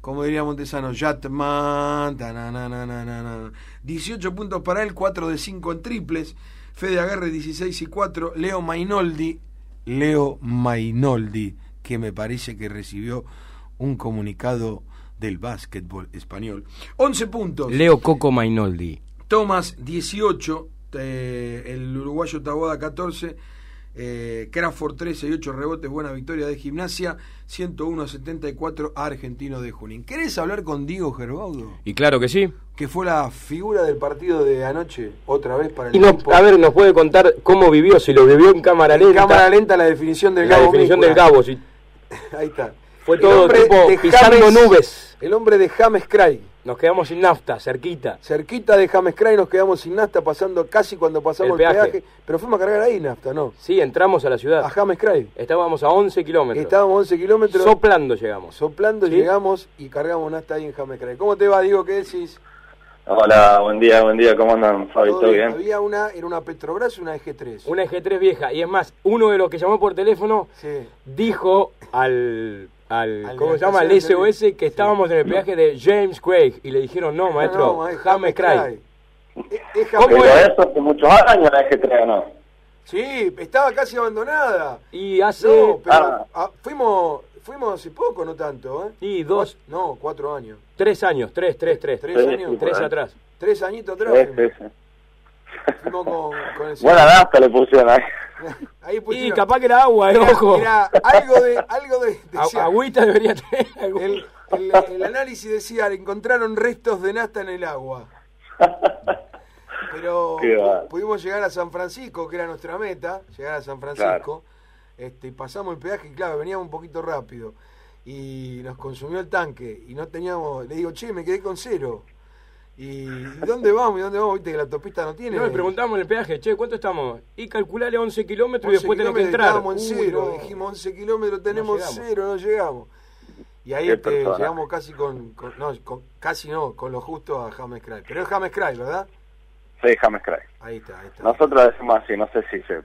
como diría Montesano, Yatman, 18 puntos para él, 4 de 5 en triples, Fede Agarre 16 y 4, Leo Mainoldi, Leo Mainoldi, que me parece que recibió un comunicado del básquetbol español. 11 puntos. Leo Coco Mainoldi. Tomás 18, eh, el uruguayo Taboada 14, eh, Crawford 13 y 8 rebotes, buena victoria de gimnasia, 101 a 74 Argentino de Junín. ¿Querés hablar con Diego Gerbaudo? Y claro que sí. Que fue la figura del partido de anoche, otra vez para el y nos, A ver, nos puede contar cómo vivió, si lo vivió en cámara lenta. En cámara lenta la definición del la Gabo. La definición del Gabo, sí. Ahí está. Fue todo tipo pisando nubes. El hombre de James Craig. Nos quedamos sin nafta, cerquita. Cerquita de James Cray nos quedamos sin nafta, pasando casi cuando pasamos el, peaje. Pero fuimos a cargar ahí nafta, ¿no? Sí, entramos a la ciudad. A James Cray. Estábamos a 11 kilómetros. Estábamos a 11 kilómetros. Soplando llegamos. Soplando llegamos y cargamos nafta ahí en James Cray. ¿Cómo te va, Diego? ¿Qué decís? Hola, buen día, buen día. ¿Cómo andan, Fabi? ¿Todo bien? Había una, era una Petrobras y una EG3. Una EG3 vieja. Y es más, uno de los que llamó por teléfono dijo al al, ¿cómo se llama? Al SOS que estábamos en el peaje de James Craig y le dijeron, no, maestro, no, James Craig. ¿Cómo es? eso hace muchos años la EG3, ¿no? Sí, estaba casi abandonada. Y hace... No, pero ah. fuimos, fuimos hace poco, no tanto, ¿eh? Y dos... No, cuatro años. Tres años, tres, tres, tres. Tres años. Tres atrás. Tres añitos atrás. Tres, Fuimos con, con el Buena nafta le pusieron ahí. Ahí y capaz que era agua, era, ojo. Era algo de. Algo de Agüita debería tener. El, el, el, análisis decía: encontraron restos de nafta en el agua. Pero pudimos llegar a San Francisco, que era nuestra meta, llegar a San Francisco. Este, y pasamos el peaje, y claro, veníamos un poquito rápido. Y nos consumió el tanque. Y no teníamos. Le digo, che, me quedé con cero. ¿Y dónde vamos? ¿Y dónde vamos? Viste que la autopista no tiene. No, le preguntamos en el peaje, che, ¿cuánto estamos? Y calculale 11 kilómetros y después tenemos que entrar. Estábamos en cero, dijimos 11 kilómetros, tenemos cero, no llegamos. Y ahí este, llegamos casi con, no, casi no, con lo justo a James Cray. Pero es James Cray, ¿verdad? Sí, James Cray. Ahí está, ahí está. Nosotros decimos así, no sé si se...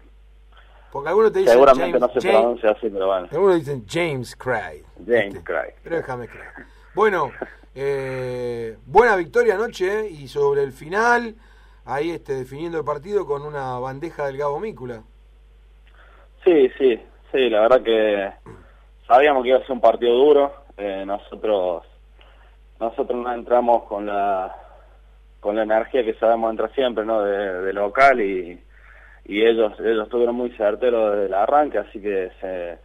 Porque algunos te dicen Seguramente James, no se pronuncia así, pero bueno. Algunos dicen James Cray. James Cray. Pero es James Cray. Bueno, eh, buena victoria anoche eh, y sobre el final, ahí este, definiendo el partido con una bandeja del Gabo Mícula. Sí, sí, sí, la verdad que sabíamos que iba a ser un partido duro. Eh, nosotros nosotros no entramos con la con la energía que sabemos entrar siempre, ¿no? De, local y, y ellos ellos estuvieron muy certeros desde el arranque, así que se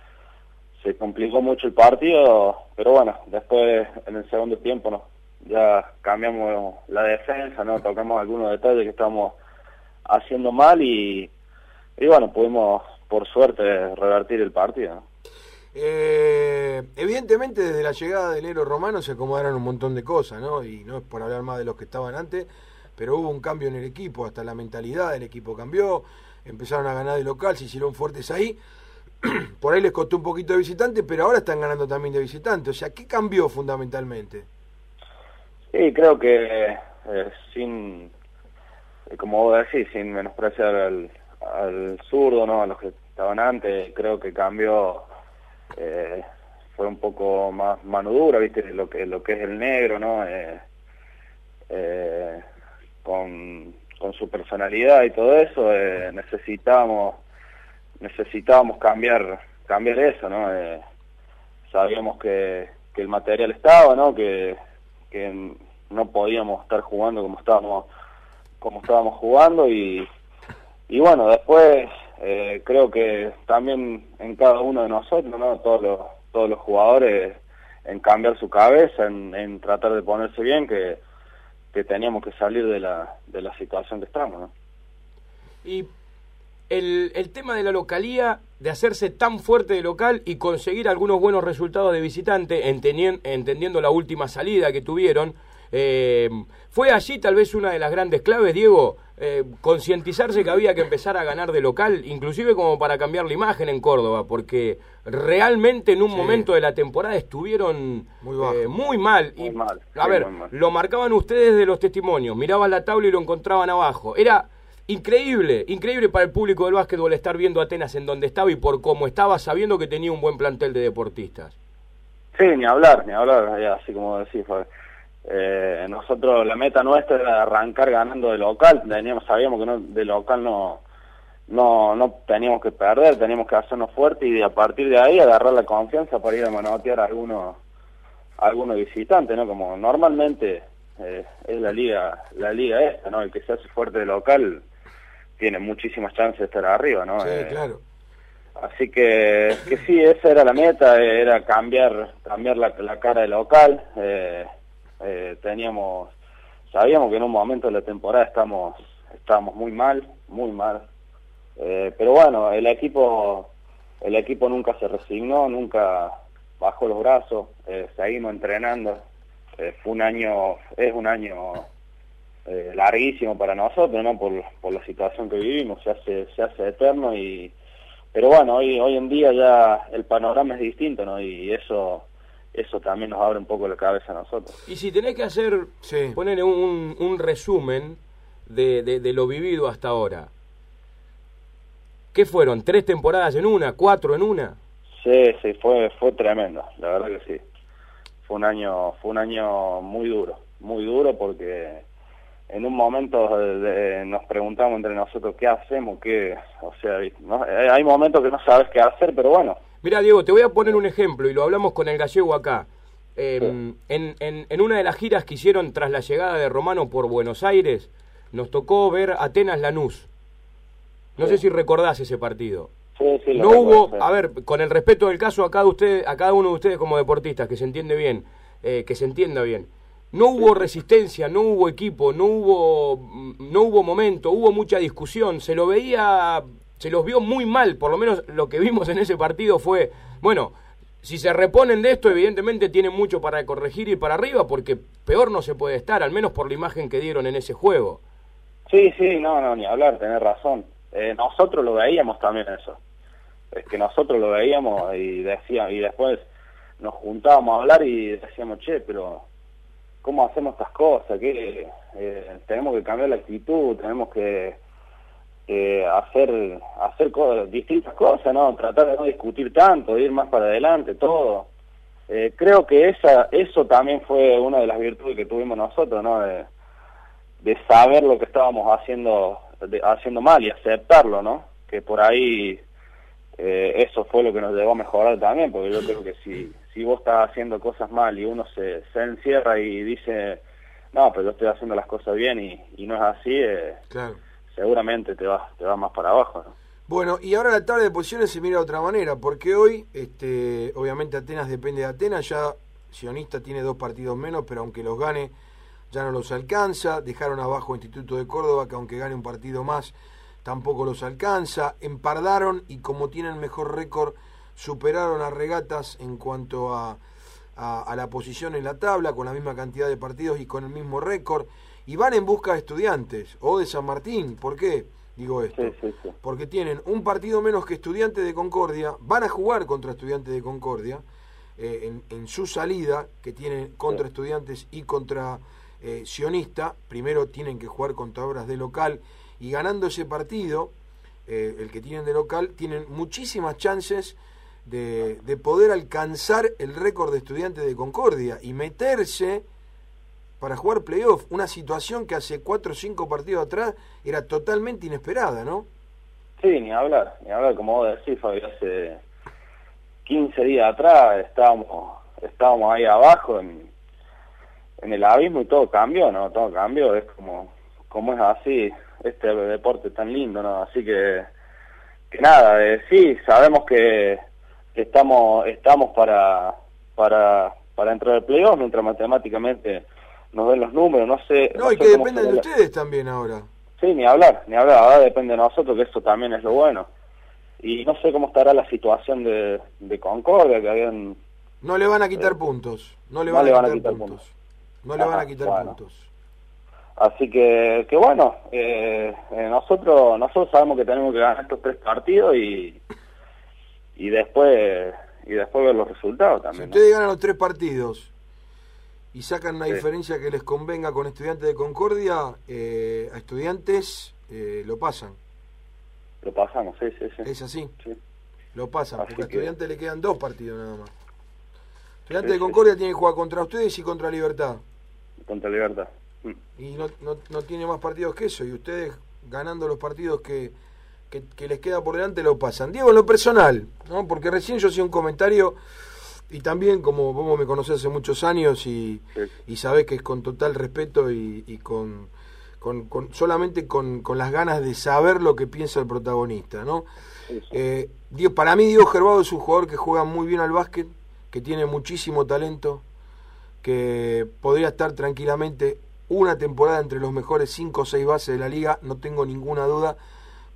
se complicó mucho el partido, pero bueno, después en el segundo tiempo no, ya cambiamos la defensa, no tocamos algunos detalles que estábamos haciendo mal y, y bueno, pudimos por suerte revertir el partido. Eh, evidentemente desde la llegada de enero romano se acomodaron un montón de cosas, ¿no? Y no es por hablar más de los que estaban antes, pero hubo un cambio en el equipo, hasta la mentalidad del equipo cambió, empezaron a ganar de local, se hicieron fuertes ahí por ahí les costó un poquito de visitante, pero ahora están ganando también de visitante. O sea, ¿qué cambió fundamentalmente? Sí, creo que eh, sin, como vos decís, sin menospreciar al, zurdo, ¿no? a los que estaban antes, creo que cambió, eh, fue un poco más mano dura, ¿viste? Lo que, lo que es el negro, ¿no? Eh, con, con su personalidad y todo eso, necesitábamos necesitábamos cambiar cambiar eso, ¿no? Eh, sabíamos que, que el material estaba, ¿no? Que, que no podíamos estar jugando como estábamos como estábamos jugando y, y bueno, después eh, creo que también en cada uno de nosotros, ¿no? Todos los, todos los jugadores en cambiar su cabeza, en, en tratar de ponerse bien, que, que teníamos que salir de la, de la situación que estamos, ¿no? Y el, el, tema de la localía, de hacerse tan fuerte de local y conseguir algunos buenos resultados de visitante, entendiendo la última salida que tuvieron. Eh, ¿Fue allí tal vez una de las grandes claves, Diego? Eh, concientizarse que había que empezar a ganar de local, inclusive como para cambiar la imagen en Córdoba, porque realmente en un momento de la temporada estuvieron muy, eh, mal. y, a ver, lo marcaban ustedes de los testimonios, miraban la tabla y lo encontraban abajo. Era Increíble, increíble para el público del básquetbol estar viendo Atenas en donde estaba y por cómo estaba, sabiendo que tenía un buen plantel de deportistas. Sí, ni hablar, ni hablar, así como decís, eh, nosotros la meta nuestra era arrancar ganando de local, teníamos, sabíamos que no, de local no, no, no teníamos que perder, teníamos que hacernos fuertes y a partir de ahí agarrar la confianza para ir a manotear a algunos visitantes, ¿no? Como normalmente eh, es la liga, la liga esta, ¿no? El que se hace fuerte de local tiene muchísimas chances de estar arriba, ¿no? Sí, eh, claro. Así que, que sí, esa era la meta, era cambiar, cambiar la, la cara de local. Eh, eh, teníamos, sabíamos que en un momento de la temporada estamos, estábamos muy mal, muy mal. Eh, pero bueno, el equipo, el equipo nunca se resignó, nunca bajó los brazos, eh, seguimos entrenando. Fue un año, es un año eh, larguísimo para nosotros, ¿no? Por, por la situación que vivimos, se hace, se hace eterno y pero bueno, hoy, hoy en día ya el panorama es distinto, ¿no? Y eso eso también nos abre un poco la cabeza a nosotros. Y si tenés que hacer, sí. ponerle un, un resumen de, de, lo vivido hasta ahora, ¿qué fueron? ¿Tres temporadas en una? ¿Cuatro en una? Sí, sí, fue, fue tremendo, la verdad que sí. Fue un año, fue un año muy duro, muy duro porque en un momento nos preguntamos entre nosotros qué hacemos, qué, o sea, eh, hay momentos que no sabes qué hacer, pero bueno. Mira, Diego, te voy a poner un ejemplo y lo hablamos con el gallego acá. Em, en, en, en, una de las giras que hicieron tras la llegada de Romano por Buenos Aires, nos tocó ver Atenas Lanús. No sé si recordás ese partido. Sí, sí, no hubo, a ver, con el respeto del caso a cada, usted, a cada uno de ustedes como deportistas, que se entiende bien, eh, que se entienda bien no hubo resistencia, no hubo equipo, no hubo, no hubo momento, hubo mucha discusión, se lo veía, se los vio muy mal, por lo menos lo que vimos en ese partido fue, bueno, si se reponen de esto, evidentemente tienen mucho para corregir y para arriba, porque peor no se puede estar, al menos por la imagen que dieron en ese juego. Sí, sí, no, no, ni hablar, tenés razón. Eh, nosotros lo veíamos también eso. Es que nosotros lo veíamos y decía, y después nos juntábamos a hablar y decíamos, che, pero cómo hacemos estas cosas, que eh, tenemos que cambiar la actitud, tenemos que hacer hacer distintas cosas, no, tratar de no discutir tanto, de ir más para adelante, todo. Eh, creo que esa eso también fue una de las virtudes que tuvimos nosotros, no, de, de saber lo que estábamos haciendo haciendo mal y aceptarlo, ¿no? Que por ahí eh, eso fue lo que nos llevó a mejorar también, porque yo creo que si, si vos estás haciendo cosas mal y uno se, se encierra y dice, no, pero yo estoy haciendo las cosas bien y, y no es así, eh, seguramente te vas te va más para abajo. Bueno, y ahora la tabla de posiciones se mira de otra manera, porque hoy, este, obviamente Atenas depende de Atenas, ya Sionista tiene dos partidos menos, pero aunque los gane ya no los alcanza, dejaron abajo Instituto de Córdoba, que aunque gane un partido más, tampoco los alcanza, empardaron y como tienen mejor récord, superaron a Regatas en cuanto a, a, la posición en la tabla, con la misma cantidad de partidos y con el mismo récord, y van en busca de estudiantes o de San Martín. ¿Por qué? Digo esto. Porque tienen un partido menos que Estudiantes de Concordia, van a jugar contra Estudiantes de Concordia eh, en, en, su salida, que tienen contra Estudiantes y contra eh, Sionista. Primero tienen que jugar contra obras de local y ganando ese partido, eh, el que tienen de local, tienen muchísimas chances de, de poder alcanzar el récord de estudiantes de Concordia y meterse para jugar playoff, una situación que hace cuatro o cinco partidos atrás era totalmente inesperada, ¿no? Sí, ni hablar, ni hablar, como vos decís, Fabio, hace 15 días atrás estábamos, estábamos ahí abajo en, en el abismo y todo cambió, ¿no? Todo cambió, es como, como es así, este deporte tan lindo, ¿no? Así que, que nada, eh, sí, sabemos que, estamos estamos para, para, para entrar al playoff, mientras matemáticamente nos den los números, no sé... No, y que depende de ustedes también ahora. Sí, ni hablar, ni hablar, ahora depende de nosotros, que eso también es lo bueno. Y no sé cómo estará la situación de, de Concordia, que habían... No le van a quitar puntos, no le van, a, quitar puntos. No le van a quitar puntos. Así que, que bueno, eh, eh, nosotros nosotros sabemos que tenemos que ganar estos tres partidos y, y después y después ver los resultados también. Si ustedes ganan los tres partidos y sacan una diferencia que les convenga con estudiantes de Concordia, eh, a estudiantes lo pasan. Lo pasamos, sí, sí, sí. Es así. Lo pasan, porque a estudiantes le quedan dos partidos nada más. Estudiante de Concordia tiene que jugar contra ustedes y contra Libertad. Contra Libertad. Mm. Y no, no, no tiene más partidos que eso. Y ustedes ganando los partidos que, que, les queda por delante lo pasan. Diego, en lo personal, ¿no? porque recién yo hacía un comentario y también como vos me conocés hace muchos años y, y sabés que es con total respeto y, con, con, solamente con, con, las ganas de saber lo que piensa el protagonista. ¿no? Eh, para mí Diego Gervado es un jugador que juega muy bien al básquet, que tiene muchísimo talento, que podría estar tranquilamente una temporada entre los mejores 5 o 6 bases de la liga, no tengo ninguna duda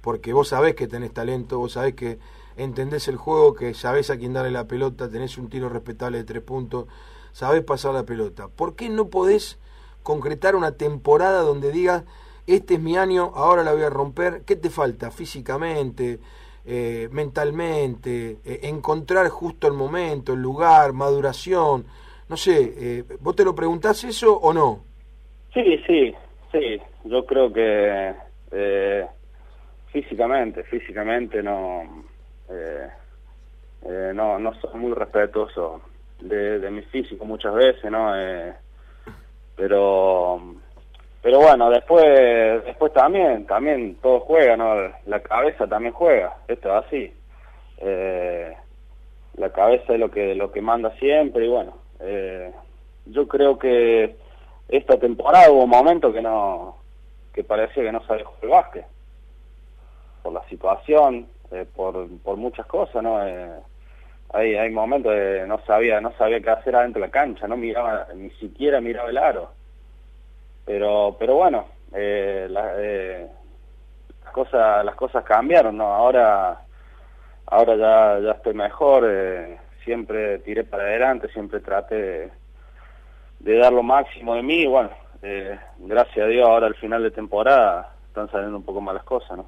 porque vos sabés que tenés talento, vos sabés que entendés el juego, que sabés a quién darle la pelota, tenés un tiro respetable de tres puntos, sabés pasar la pelota. ¿Por qué no podés concretar una temporada donde digas, este es mi año, ahora la voy a romper? ¿Qué te falta físicamente, eh, mentalmente, eh, encontrar justo el momento, el lugar, maduración? No sé, eh, ¿vos te lo preguntás eso o no? Sí, sí, sí. Yo creo que físicamente, físicamente no, eh, eh, no, no soy muy respetuoso de, de mi físico muchas veces, ¿no? Eh, pero, pero bueno, después, después también, también todo juega, ¿no? La cabeza también juega, esto es así. la cabeza es lo que, lo que manda siempre y bueno, yo creo que esta temporada hubo un momento que no, que parecía que no sabía jugar el básquet por la situación, eh, por, por muchas cosas, ¿no? Eh, hay, hay momentos de no sabía no sabía qué hacer adentro de la cancha, no miraba ni siquiera miraba el aro. Pero pero bueno, eh, eh, las cosas las cosas cambiaron, ¿no? Ahora ahora ya ya estoy mejor, siempre tiré para adelante, siempre traté de, dar lo máximo de mí y bueno, gracias a Dios ahora al final de temporada están saliendo un poco más las cosas, ¿no?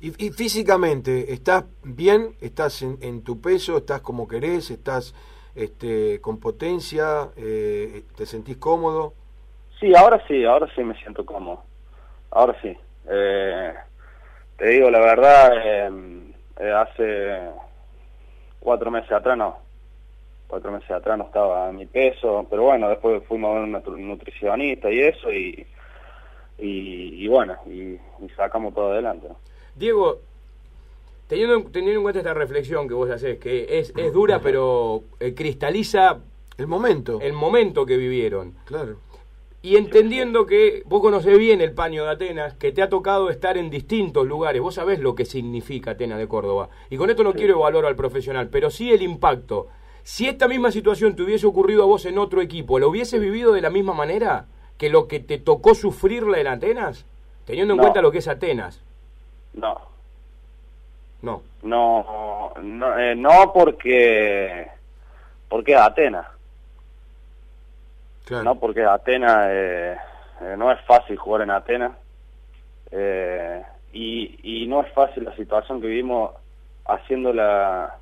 Y, físicamente, ¿estás bien? ¿Estás en, tu peso? ¿Estás como querés? ¿Estás este, con potencia? Eh, ¿Te sentís cómodo? Sí, ahora sí, ahora sí me siento cómodo. Ahora sí. Eh, te digo la verdad, em, eh, hace cuatro meses atrás no. Cuatro meses atrás no estaba en mi peso, pero bueno, después fuimos a ver un nutricionista y eso, y, y, bueno, y, sacamos todo adelante. Diego, teniendo, teniendo en cuenta esta reflexión que vos haces, que es, es dura, pero eh, cristaliza el momento. El momento que vivieron. Claro. Y entendiendo que vos conocés bien el paño de Atenas, que te ha tocado estar en distintos lugares, vos sabés lo que significa Atenas de Córdoba. Y con esto no quiero evaluar al profesional, pero sí el impacto. Si esta misma situación te hubiese ocurrido a vos en otro equipo, ¿lo hubieses vivido de la misma manera que lo que te tocó sufrirla en Atenas? Teniendo en cuenta lo que es Atenas. No. No. No, no, eh, no porque porque Atenas. No porque Atenas eh, eh, no es fácil jugar en Atenas eh, y, y no es fácil la situación que vivimos haciendo la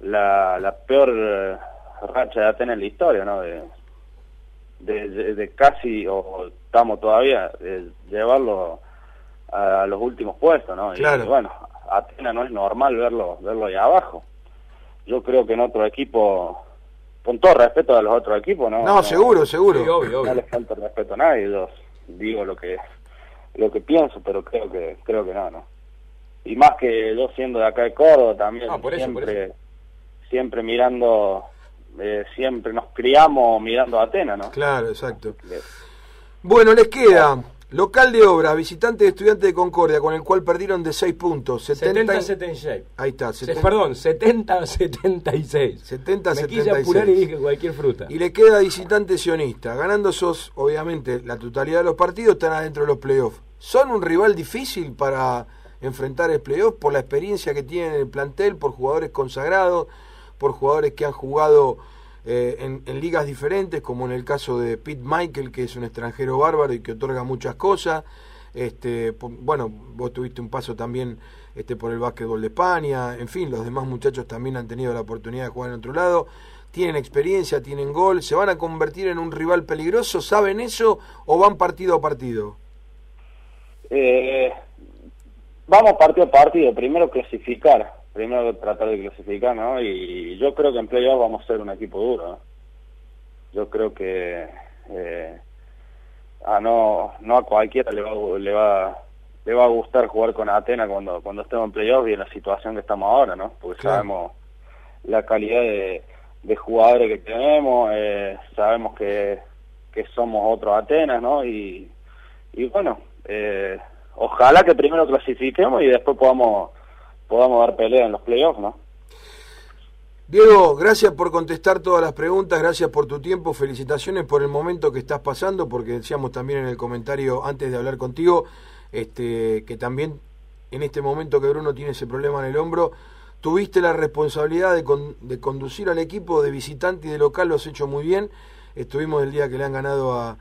la, la peor racha de Atenas en la historia, ¿no? De, de, de, casi, o estamos todavía, de llevarlo a, los últimos puestos, ¿no? Claro. Y, bueno, Atenas no es normal verlo, verlo ahí abajo. Yo creo que en otro equipo, con todo respeto a los otros equipos, ¿no? No, seguro, seguro. No le falta respeto a nadie, yo digo lo que lo que pienso, pero creo que creo que no, ¿no? Y más que yo siendo de acá de Córdoba también, ah, siempre siempre mirando eh, siempre nos criamos mirando a Atenas, ¿no? Claro, exacto. Bueno, les queda Local de obra, visitante de estudiante de Concordia, con el cual perdieron de 6 puntos. 70 76. Ahí está. Perdón, 70 76. 70 Me quise apurar y dije cualquier fruta. Y le queda visitante sionista. Ganando esos, obviamente, la totalidad de los partidos están adentro de los playoffs. ¿Son un rival difícil para enfrentar el playoff por la experiencia que tienen en el plantel, por jugadores consagrados, por jugadores que han jugado eh, en, ligas diferentes, como en el caso de Pete Michael, que es un extranjero bárbaro y que otorga muchas cosas. Este, bueno, vos tuviste un paso también este, por el básquetbol de España, en fin, los demás muchachos también han tenido la oportunidad de jugar en otro lado, tienen experiencia, tienen gol, se van a convertir en un rival peligroso, ¿saben eso o van partido a partido? Eh, vamos partido a partido, primero clasificar, primero tratar de clasificar, ¿no? Y yo creo que en playoff vamos a ser un equipo duro, ¿no? Yo creo que eh, a no no a cualquiera le va le va le va a gustar jugar con Atena cuando cuando estemos en playoff y en la situación que estamos ahora, ¿no? Porque sabemos la calidad de, de jugadores que tenemos, eh, sabemos que, que somos otros Atenas, ¿no? Y, y bueno, eh, ojalá que primero clasifiquemos y después podamos podamos dar pelea en los playoffs, ¿no? Diego, gracias por contestar todas las preguntas, gracias por tu tiempo, felicitaciones por el momento que estás pasando, porque decíamos también en el comentario antes de hablar contigo, este, que también en este momento que Bruno tiene ese problema en el hombro, tuviste la responsabilidad de, conducir al equipo de visitante y de local, lo has hecho muy bien, estuvimos el día que le han ganado a,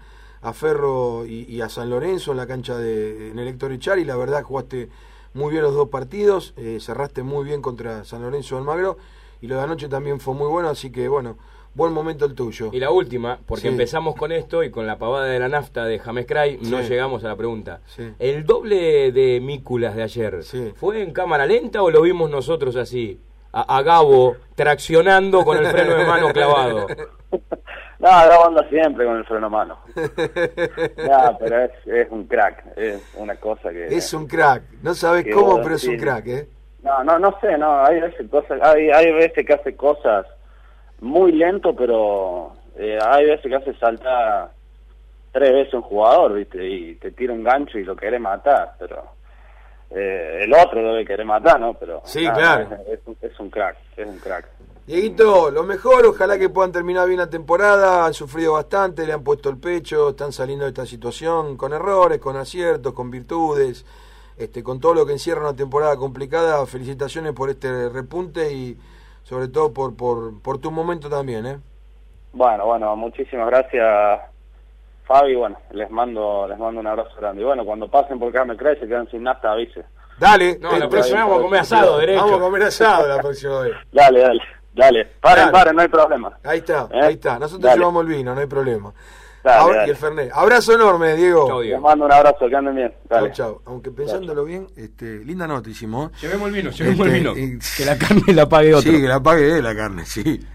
Ferro y, y, a San Lorenzo en la cancha de en el Héctor Echar y la verdad jugaste muy bien los dos partidos, eh, cerraste muy bien contra San Lorenzo Almagro y lo de anoche también fue muy bueno, así que bueno, buen momento el tuyo. Y la última, porque sí. empezamos con esto y con la pavada de la nafta de James Cray, sí. no llegamos a la pregunta. Sí. ¿El doble de Mículas de ayer fue en cámara lenta o lo vimos nosotros así? A, a Gabo traccionando con el freno de mano clavado. No, Gabo anda siempre con el freno a mano. No, pero es, es, un crack, es una cosa que... Es un crack, no sabes cómo, pero es un crack, ¿eh? No, no, no sé, no, hay veces, cosas, hay, hay veces que hace cosas muy lento, pero eh, hay veces que hace saltar tres veces un jugador, ¿viste? Y te tira un gancho y lo quiere matar, pero eh, el otro debe querer matar, ¿no? Pero sí, claro. Es, es, es, un crack, es un crack. Dieguito, lo mejor, ojalá que puedan terminar bien la temporada, han sufrido bastante, le han puesto el pecho, están saliendo de esta situación con errores, con aciertos, con virtudes, este, con todo lo que encierra una temporada complicada, felicitaciones por este repunte y sobre todo por, por, por tu momento también, ¿eh? Bueno, bueno, muchísimas gracias, Fabi. Bueno, les mando les mando un abrazo grande. Y bueno, cuando pasen por me crees, se quedan sin nafta, avise. Dale, no, la próxima vamos a comer asado, derecho. Vamos a comer asado la próxima vez. dale, dale, dale. Paren, dale. paren, no hay problema. Ahí está, ¿Eh? ahí está. Nosotros dale. llevamos el vino, no hay problema. Dale, y el Fernet. Abrazo enorme, Diego. Chau, Diego. Les mando un abrazo, que anden bien. Chao, chao. Aunque pensándolo chau. bien, este, linda nota hicimos. Llevemos el vino, llevemos este, el vino. que la carne la pague otro. Sí, que la pague la carne, sí.